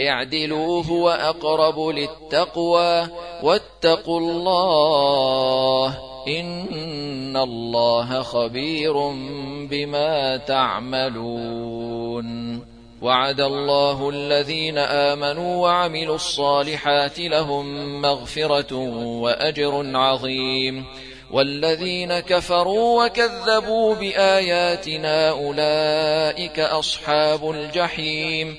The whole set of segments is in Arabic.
اعدلوا هو أقرب للتقوى واتقوا الله إن الله خبير بما تعملون. وعد الله الذين آمنوا وعملوا الصالحات لهم مغفرة وأجر عظيم. والذين كفروا وكذبوا بآياتنا أولئك أصحاب الجحيم.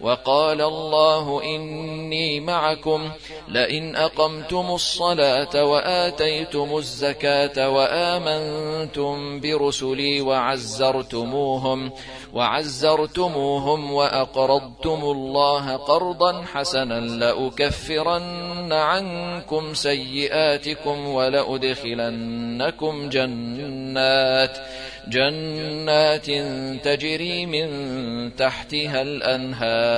وقال الله إني معكم لئن أقمتم الصلاة وآتيتم الزكاة وآمنتم برسلي وعزرتموهم وعزرتموهم وأقرضتم الله قرضا حسنا لأكفرن عنكم سيئاتكم ولأدخلنكم جنات جنات تجري من تحتها الأنهار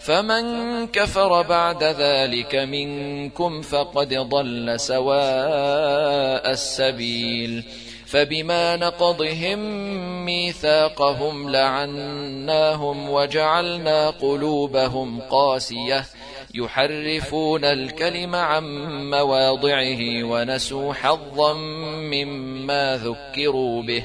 فمن كفر بعد ذلك منكم فقد ضل سواء السبيل. فبما نقضهم ميثاقهم لعناهم وجعلنا قلوبهم قاسية. يحرفون الكلم عن مواضعه ونسوا حظا مما ذكروا به.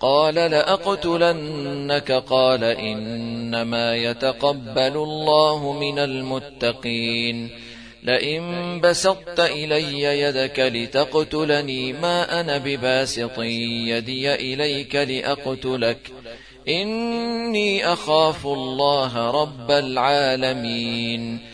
قال لأقتلنك قال إنما يتقبل الله من المتقين لئن بسطت إلي يدك لتقتلني ما أنا بباسط يدي إليك لأقتلك إني أخاف الله رب العالمين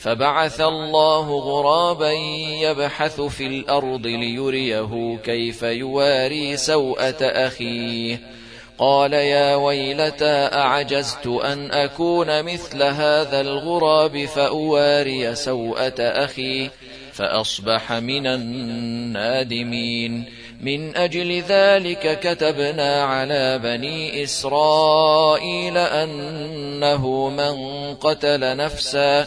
فبعث الله غرابا يبحث في الأرض ليريه كيف يواري سوءة أخيه. قال يا ويلتى أعجزت أن أكون مثل هذا الغراب فأواري سوءة أخي فأصبح من النادمين. من أجل ذلك كتبنا على بني إسرائيل أنه من قتل نفسا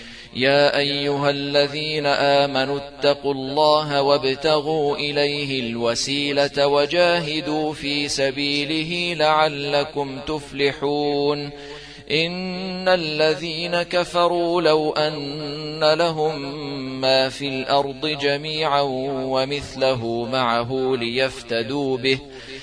يا أيها الذين آمنوا اتقوا الله وابتغوا إليه الوسيلة وجاهدوا في سبيله لعلكم تفلحون. إن الذين كفروا لو أن لهم ما في الأرض جميعا ومثله معه ليفتدوا به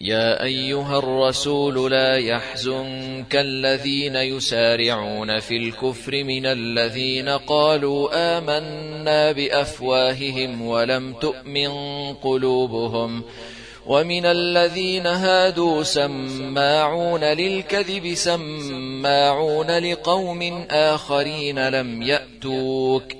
يا أيها الرسول لا يحزنك الذين يسارعون في الكفر من الذين قالوا آمنا بأفواههم ولم تؤمن قلوبهم ومن الذين هادوا سماعون للكذب سماعون لقوم آخرين لم يأتوك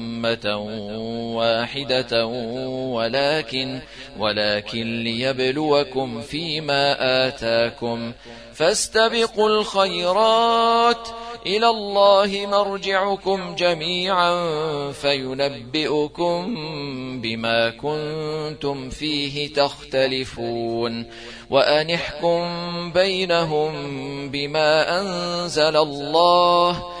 واحدة ولكن ولكن ليبلوكم فيما آتاكم. فاستبقوا الخيرات. إلى الله مرجعكم جميعا. فينبئكم بما كنتم فيه تختلفون. وأنحكم بينهم بما أنزل الله.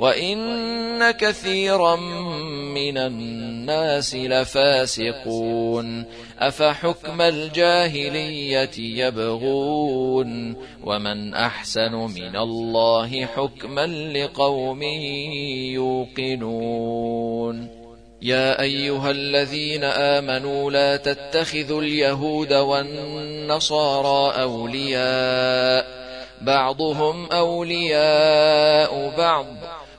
وإن كثيرا من الناس لفاسقون أفحكم الجاهلية يبغون ومن أحسن من الله حكما لقوم يوقنون يا أيها الذين آمنوا لا تتخذوا اليهود والنصارى أولياء بعضهم أولياء بعض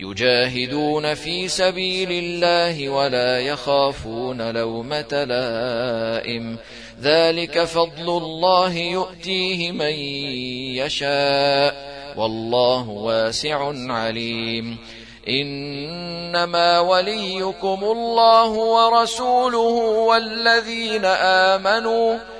يجاهدون في سبيل الله ولا يخافون لومة لائم. ذلك فضل الله يؤتيه من يشاء. والله واسع عليم. إنما وليكم الله ورسوله والذين آمنوا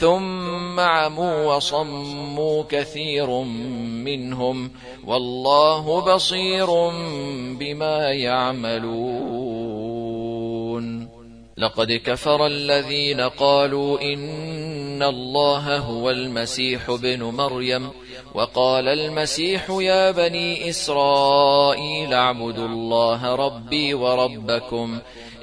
ثم عموا وصموا كثير منهم والله بصير بما يعملون. لقد كفر الذين قالوا إن الله هو المسيح بن مريم وقال المسيح يا بني إسرائيل اعبدوا الله ربي وربكم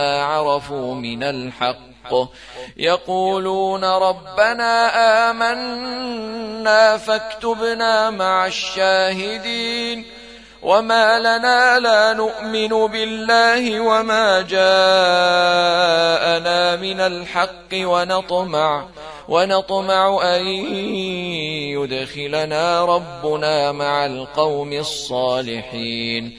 عرفوا من الحق. يقولون ربنا آمنا فاكتبنا مع الشاهدين. وما لنا لا نؤمن بالله وما جاءنا من الحق ونطمع ونطمع أن يدخلنا ربنا مع القوم الصالحين.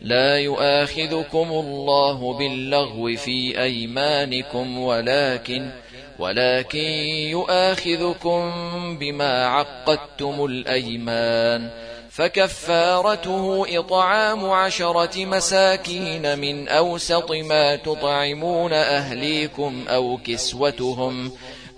لا يؤاخذكم الله باللغو في أيمانكم ولكن ولكن يؤاخذكم بما عقدتم الأيمان. فكفارته إطعام عشرة مساكين من أوسط ما تطعمون أهليكم أو كسوتهم.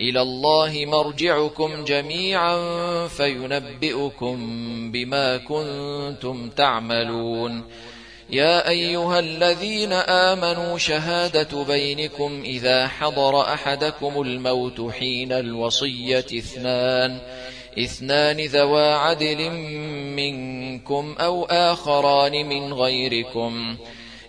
إلى الله مرجعكم جميعا فينبئكم بما كنتم تعملون. يا أيها الذين آمنوا شهادة بينكم إذا حضر أحدكم الموت حين الوصية اثنان اثنان ذوا عدل منكم أو آخران من غيركم.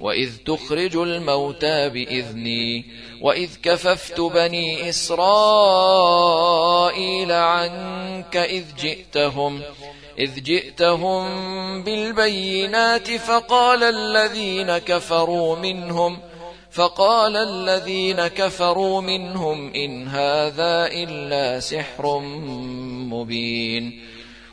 وإذ تخرج الموتى بإذني وإذ كففت بني إسرائيل عنك إذ جئتهم إذ جئتهم بالبينات فقال الذين كفروا منهم فقال الذين كفروا منهم إن هذا إلا سحر مبين.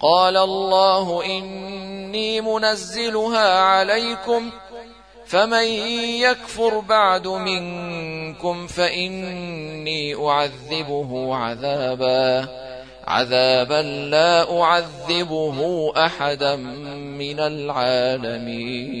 قال الله إني منزلها عليكم فمن يكفر بعد منكم فإني أعذبه عذابا عذابا لا أعذبه أحدا من العالمين.